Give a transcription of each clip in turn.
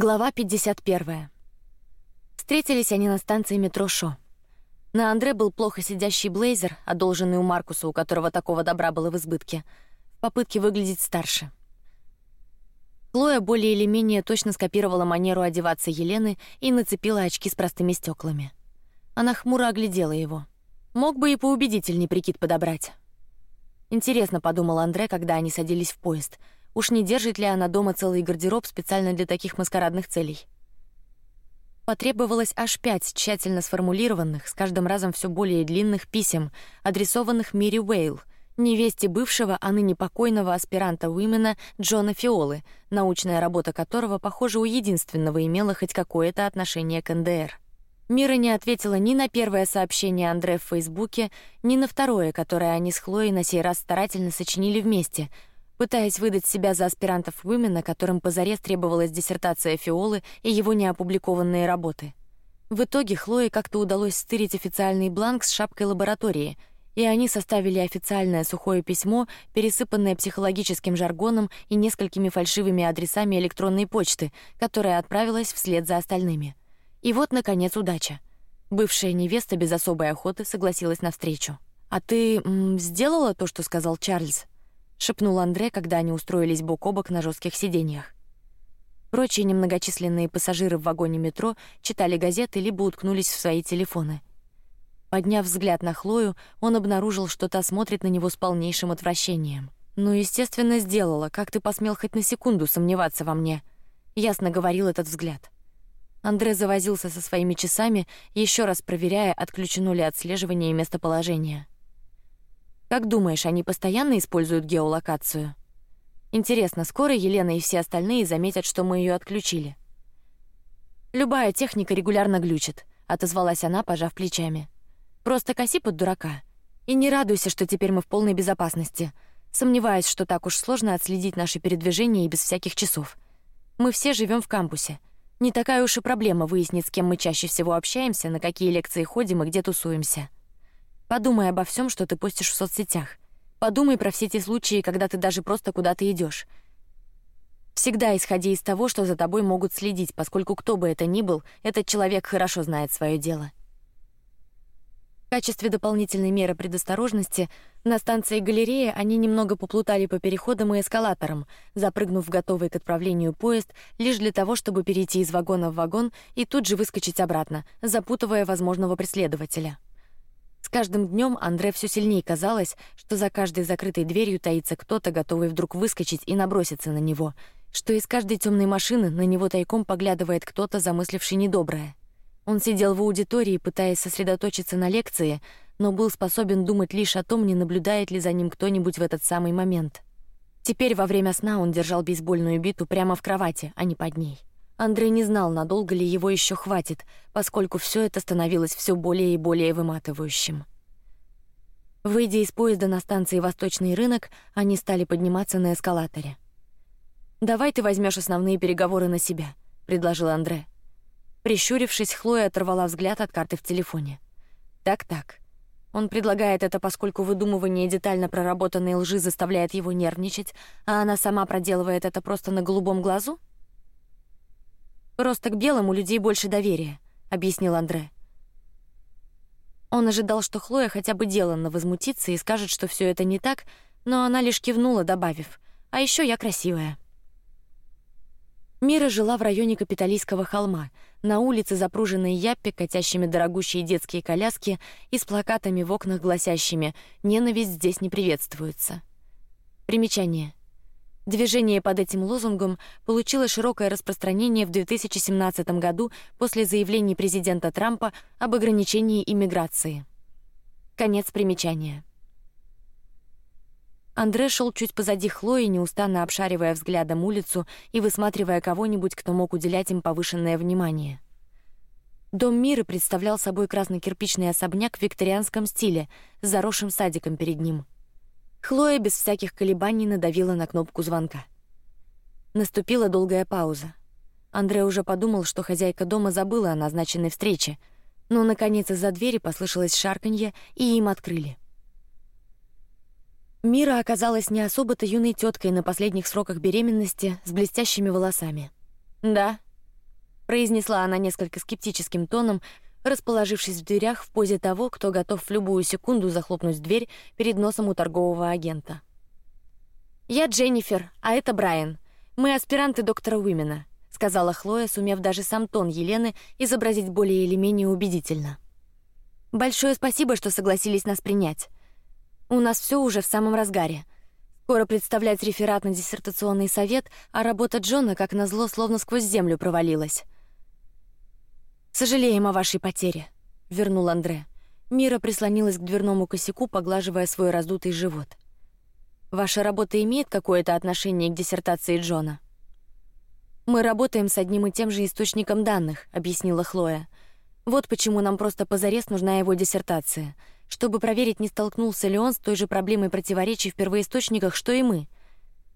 Глава 51. Встретились они на станции метро Шо. На Андре был плохо сидящий блейзер, одолженный у Маркуса, у которого такого добра было в избытке, в попытке выглядеть старше. Хлоя более или менее точно скопировала манеру одеваться Елены и нацепила очки с простыми стеклами. Она хмуро оглядела его. Мог бы и поубедительней прикид подобрать. Интересно, подумал Андре, когда они садились в поезд — Уж не держит ли она дома целый гардероб специально для таких маскарадных целей? Потребовалось аж пять тщательно сформулированных, с каждым разом все более длинных писем, адресованных Мири Уэйл, невесте бывшего, а ныне покойного аспиранта Уимена Джона Фиолы, научная работа которого, похоже, у единственного имела хоть какое-то отношение к НДР. Мира не ответила ни на первое сообщение Андре в Фейсбуке, ни на второе, которое они с Хлоей на сей раз старательно сочинили вместе, пытаясь выдать себя за аспирантов Уимена, которым позарез требовалась диссертация Фиолы и его неопубликованные работы. В итоге Хлое как-то удалось стырить официальный бланк с шапкой лаборатории, и они составили официальное сухое письмо, пересыпанное психологическим жаргоном и несколькими фальшивыми адресами электронной почты, которая отправилась вслед за остальными. И вот, наконец, удача. Бывшая невеста без особой охоты согласилась на встречу. А ты сделала то, что сказал Чарльз? Шепнул Андре, когда они устроились бок о бок на жестких сиденьях. Прочие немногочисленные пассажиры в вагоне метро читали газеты либо уткнулись в свои телефоны. Подняв взгляд на Хлою, он обнаружил, что та смотрит на него с полнейшим отвращением. Ну, естественно, сделала. Как ты посмел хоть на секунду сомневаться во мне? Ясно говорил этот взгляд. Андре завозился со своими часами, еще раз проверяя, отключено ли отслеживание и местоположение. Как думаешь, они постоянно используют геолокацию? Интересно, скоро Елена и все остальные заметят, что мы ее отключили. Любая техника регулярно глючит, отозвалась она, пожав плечами. Просто коси под дурака и не радуйся, что теперь мы в полной безопасности. Сомневаюсь, что так уж сложно отследить наши передвижения и без всяких часов. Мы все живем в кампусе. Не такая уж и проблема выяснить, с кем мы чаще всего общаемся, на какие лекции ходим и где тусуемся. Подумай обо всем, что ты постишь в соцсетях. Подумай про все те случаи, когда ты даже просто куда-то идешь. Всегда исходи из того, что за тобой могут следить, поскольку кто бы это ни был, этот человек хорошо знает свое дело. В качестве дополнительной меры предосторожности на станции галерея они немного поплутали по переходам и эскалаторам, запрыгнув в готовый к отправлению поезд лишь для того, чтобы перейти из вагона в вагон и тут же выскочить обратно, запутывая возможного преследователя. С каждым днем Андре все сильнее казалось, что за каждой закрытой дверью таится кто-то, готовый вдруг выскочить и наброситься на него, что из каждой темной машины на него тайком поглядывает кто-то, замысливший недоброе. Он сидел в аудитории, пытаясь сосредоточиться на лекции, но был способен думать лишь о том, не наблюдает ли за ним кто-нибудь в этот самый момент. Теперь во время сна он держал бейсбольную биту прямо в кровати, а не под ней. Андрей не знал, надолго ли его еще хватит, поскольку все это становилось все более и более выматывающим. Выйдя из поезда на станции Восточный рынок, они стали подниматься на эскалаторе. Давай ты возьмешь основные переговоры на себя, предложил Андре. Прищурившись, Хлоя оторвала взгляд от карты в телефоне. Так, так. Он предлагает это, поскольку выдумывание детально проработанной лжи заставляет его нервничать, а она сама проделывает это просто на голубом глазу. Просто к белым у людей больше доверия, объяснил Андре. Он ожидал, что Хлоя хотя бы деланно возмутится и скажет, что все это не так, но она лишь кивнула, добавив: "А еще я красивая". Мира жила в районе Капитолийского холма, на улице, запруженной яппи, катящими дорогущие детские коляски и с плакатами в окнах, гласящими: "Ненависть здесь не приветствуется". Примечание: Движение под этим лозунгом получило широкое распространение в 2017 году после заявлений президента Трампа об ограничении иммиграции. Конец примечания. Андре шел чуть позади Хлои, неустанно обшаривая взглядом улицу и высматривая кого-нибудь, кто мог уделять им повышенное внимание. Дом Мира представлял собой красно-кирпичный особняк в викторианском стиле с заросшим садиком перед ним. Хлоя без всяких колебаний надавила на кнопку звонка. Наступила долгая пауза. Андрей уже подумал, что хозяйка дома забыла о назначенной встрече, но наконец из-за двери послышалось шарканье, и им открыли. Мира оказалась не особо-то юной теткой на последних сроках беременности с блестящими волосами. Да, произнесла она несколько скептическим тоном, расположившись в дверях в позе того, кто готов в любую секунду захлопнуть дверь перед носом у торгового агента. Я Дженнифер, а это Брайан. Мы аспиранты доктора Уимена, сказала Хлоя, сумев даже сам тон Елены изобразить более или менее убедительно. Большое спасибо, что согласились нас принять. У нас все уже в самом разгаре. Скоро представлять реферат на диссертационный совет, а работа Джона, как назло, словно сквозь землю провалилась. Сожалеем о вашей потере, вернул Андре. Мира прислонилась к дверному косяку, поглаживая свой раздутый живот. Ваша работа имеет какое-то отношение к диссертации Джона? Мы работаем с одним и тем же источником данных, объяснила Хлоя. Вот почему нам просто позарез нужна его диссертация, чтобы проверить, не столкнулся ли он с той же проблемой противоречий в первоисточниках, что и мы.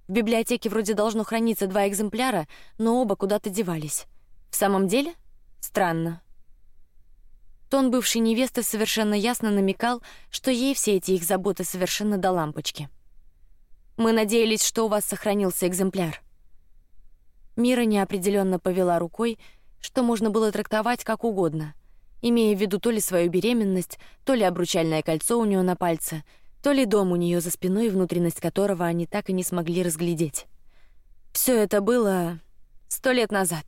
В библиотеке вроде должно храниться два экземпляра, но оба куда-то девались. В самом деле? Странно. Тон бывшей невесты совершенно ясно намекал, что ей все эти их заботы совершенно до лампочки. Мы надеялись, что у вас сохранился экземпляр. Мира неопределенно повела рукой, что можно было трактовать как угодно, имея в виду то ли свою беременность, то ли обручальное кольцо у нее на пальце, то ли дом у нее за спиной, внутренность которого они так и не смогли разглядеть. Все это было сто лет назад.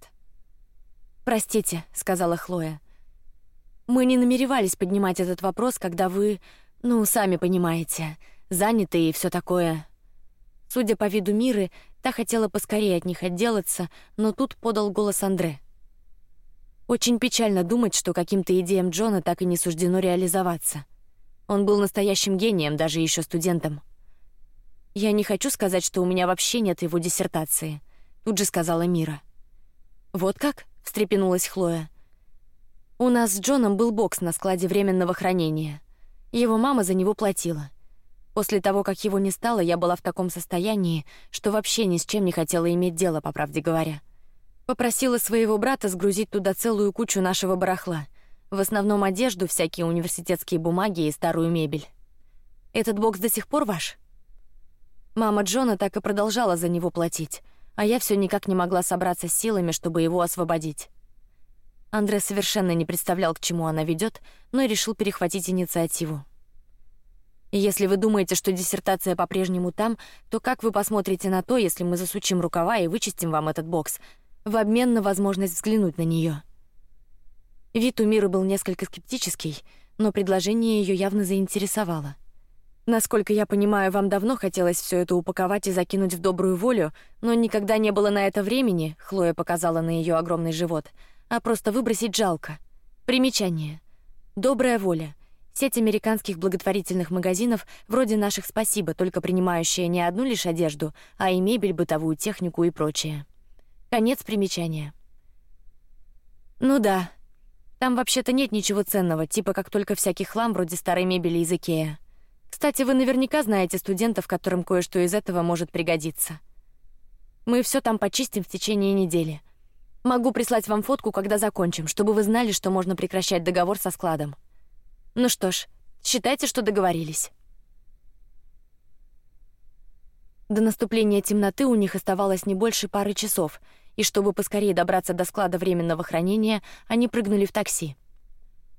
Простите, сказала Хлоя. Мы не намеревались поднимать этот вопрос, когда вы, ну, сами понимаете, заняты и все такое. Судя по виду Миры, та хотела поскорее от них отделаться, но тут подал голос Андре. Очень печально думать, что каким-то идеям Джона так и не суждено реализоваться. Он был настоящим гением, даже еще студентом. Я не хочу сказать, что у меня вообще нет его диссертации. Тут же сказала Мира. Вот как? Встрепенулась Хлоя. У нас с Джоном был бокс на складе временного хранения. Его мама за него платила. После того, как его не стало, я была в таком состоянии, что вообще ни с чем не хотела иметь дело, по правде говоря. Попросила своего брата сгрузить туда целую кучу нашего барахла, в основном одежду, всякие университетские бумаги и старую мебель. Этот бокс до сих пор ваш? Мама Джона так и продолжала за него платить, а я все никак не могла собраться силами, чтобы его освободить. Андре совершенно не представлял, к чему она ведет, но решил перехватить инициативу. И если вы думаете, что диссертация по-прежнему там, то как вы посмотрите на то, если мы засучим рукава и вычистим вам этот бокс в обмен на возможность взглянуть на нее? Вид у Миры был несколько скептический, но предложение ее явно заинтересовало. Насколько я понимаю, вам давно хотелось все это упаковать и закинуть в добрую волю, но никогда не было на это времени. Хлоя показала на ее огромный живот, а просто выбросить жалко. Примечание: добрая воля Сеть американских благотворительных магазинов вроде наших «Спасибо», только принимающая не одну лишь одежду, а и мебель, бытовую технику и прочее. Конец примечания. Ну да, там вообще-то нет ничего ценного, типа как только всякий хлам вроде старой мебели из Икеа. Кстати, вы наверняка знаете студентов, которым кое-что из этого может пригодиться. Мы все там почистим в течение недели. Могу прислать вам фотку, когда закончим, чтобы вы знали, что можно прекращать договор со складом. Ну что ж, считайте, что договорились. До наступления темноты у них оставалось не больше пары часов, и чтобы поскорее добраться до склада временного хранения, они прыгнули в такси.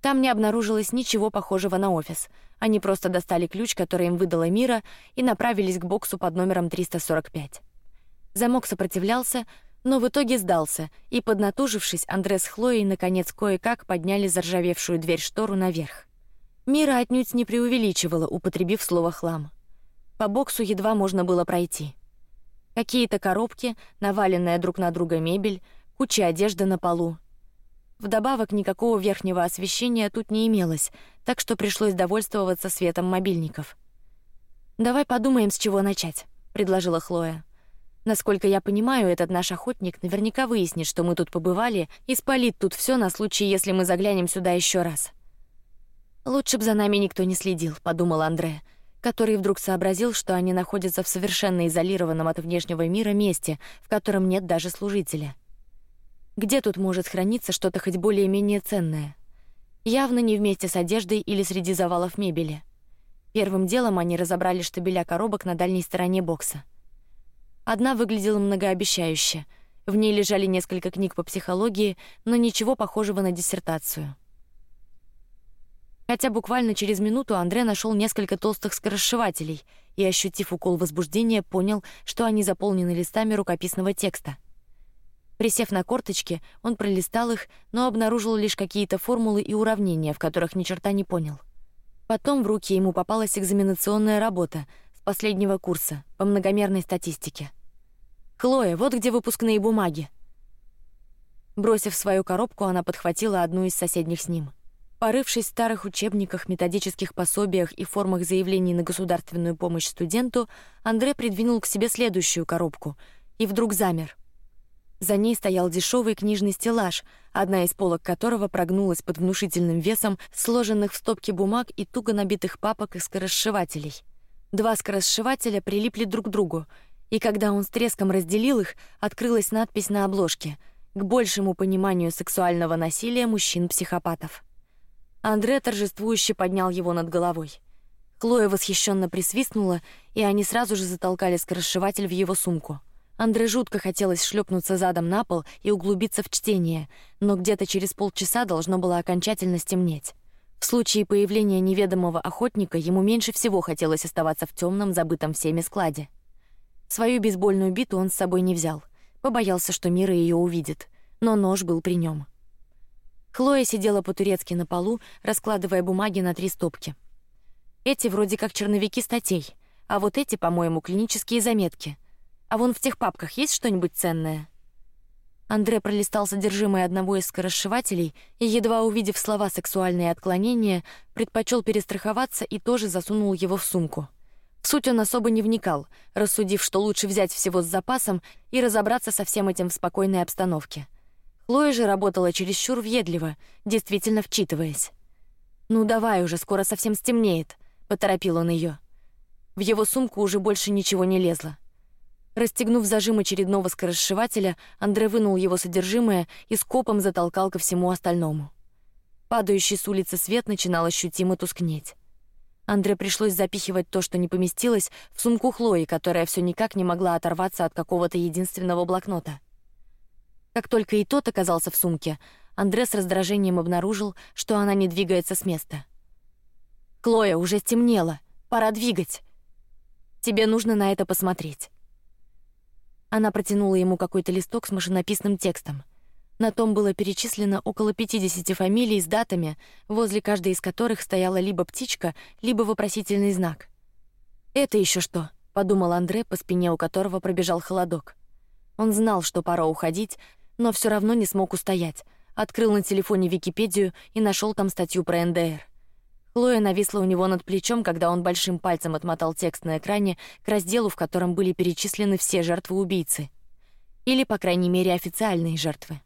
Там не обнаружилось ничего похожего на офис. Они просто достали ключ, который им выдала Мира, и направились к боксу под номером 345. Замок сопротивлялся, но в итоге сдался, и поднатужившись, Андре с Хлоей наконец кое-как подняли заржавевшую дверь штору наверх. Мира отнюдь не преувеличивала, употребив слово хлам. По боксу едва можно было пройти. Какие-то коробки, наваленная друг на друга мебель, куча одежды на полу. Вдобавок никакого верхнего освещения тут не имелось, так что пришлось довольствоваться светом мобильников. Давай подумаем, с чего начать, предложила Хлоя. Насколько я понимаю, этот наш охотник наверняка выяснит, что мы тут побывали, и спалит тут все на случай, если мы заглянем сюда еще раз. Лучше б за нами никто не следил, подумал Андре, который вдруг сообразил, что они находятся в совершенно изолированном от внешнего мира месте, в котором нет даже служителя. Где тут может храниться что-то хоть более-менее ценное? Явно не вместе с одеждой или среди завалов мебели. Первым делом они разобрали штабеля коробок на дальней стороне бокса. Одна выглядела многообещающе. В ней лежали несколько книг по психологии, но ничего похожего на диссертацию. Хотя буквально через минуту Андре нашел несколько толстых скоросшивателей и, ощутив укол возбуждения, понял, что они заполнены листами рукописного текста. Присев на корточки, он пролистал их, но обнаружил лишь какие-то формулы и уравнения, в которых ни черта не понял. Потом в руки ему попалась экзаменационная работа с последнего курса по многомерной статистике. Хлоя, вот где выпускные бумаги. Бросив свою коробку, она подхватила одну из соседних с ним. Порывшись в старых учебниках, методических пособиях и формах заявлений на государственную помощь студенту, Андре придвинул к себе следующую коробку и вдруг замер. За ней стоял дешевый книжный стеллаж, одна из полок которого прогнулась под внушительным весом сложенных в стопки бумаг и туго набитых папок и скоросшивателей. Два скоросшивателя прилипли друг к другу, и когда он с треском разделил их, открылась надпись на обложке: к большему пониманию сексуального насилия мужчин-психопатов. Андре торжествующе поднял его над головой. Хлоя восхищенно присвистнула, и они сразу же затолкали скоросшиватель в его сумку. Андре жутко хотелось шлепнуться задом на пол и углубиться в чтение, но где-то через полчаса должно было окончательно стемнеть. В случае появления неведомого охотника ему меньше всего хотелось оставаться в темном, забытом всеми складе. Свою бейсбольную биту он с собой не взял, побоялся, что Мира ее увидит, но нож был при нем. Хлоя сидела по-турецки на полу, раскладывая бумаги на три стопки. Эти вроде как черновики статей, а вот эти, по-моему, клинические заметки. А вон в тех папках есть что-нибудь ценное? Андре пролистал содержимое одного из скоросшивателей и, едва увидев слова сексуальные отклонения, предпочел перестраховаться и тоже засунул его в сумку. В суть он особо не вникал, рассудив, что лучше взять всего с запасом и разобраться со всем этим в спокойной обстановке. Хлоя же работала чересчур въедливо, действительно вчитываясь. Ну давай уже, скоро совсем стемнеет, поторопил он ее. В его сумку уже больше ничего не лезло. Расстегнув зажим очередного скоросшивателя, Андре вынул его содержимое и скопом затолкал ко всему остальному. Падающий с улицы свет начинал ощутимо тускнеть. Андре пришлось запихивать то, что не поместилось, в сумку Хлои, которая все никак не могла оторваться от какого-то единственного блокнота. Как только и тот оказался в сумке, Андре с раздражением обнаружил, что она не двигается с места. Клоя уже стемнело, пора двигать. Тебе нужно на это посмотреть. Она протянула ему какой-то листок с машинописным текстом. На том было перечислено около 50 фамилий с датами, возле каждой из которых стояла либо птичка, либо вопросительный знак. Это еще что? подумал Андре, по спине у которого пробежал холодок. Он знал, что пора уходить, но все равно не смог устоять. Открыл на телефоне Википедию и нашел там статью про НДР. Хлоя нависла у него над плечом, когда он большим пальцем отмотал текст на экране к разделу, в котором были перечислены все жертвы убийцы, или по крайней мере официальные жертвы.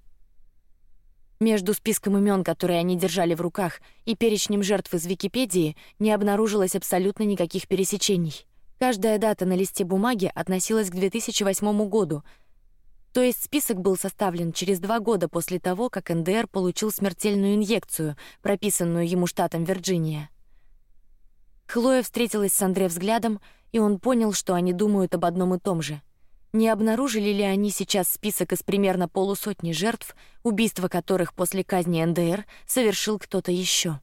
Между списком имен, которые они держали в руках, и перечнем жертв из Википедии не обнаружилось абсолютно никаких пересечений. Каждая дата на листе бумаги относилась к 2008 году, то есть список был составлен через два года после того, как НДР получил смертельную инъекцию, прописанную ему штатом Вирджиния. Хлоя встретилась с Андре взглядом, и он понял, что они думают об одном и том же. Не обнаружили ли они сейчас список из примерно полусотни жертв, убийства которых после казни НДР совершил кто-то еще?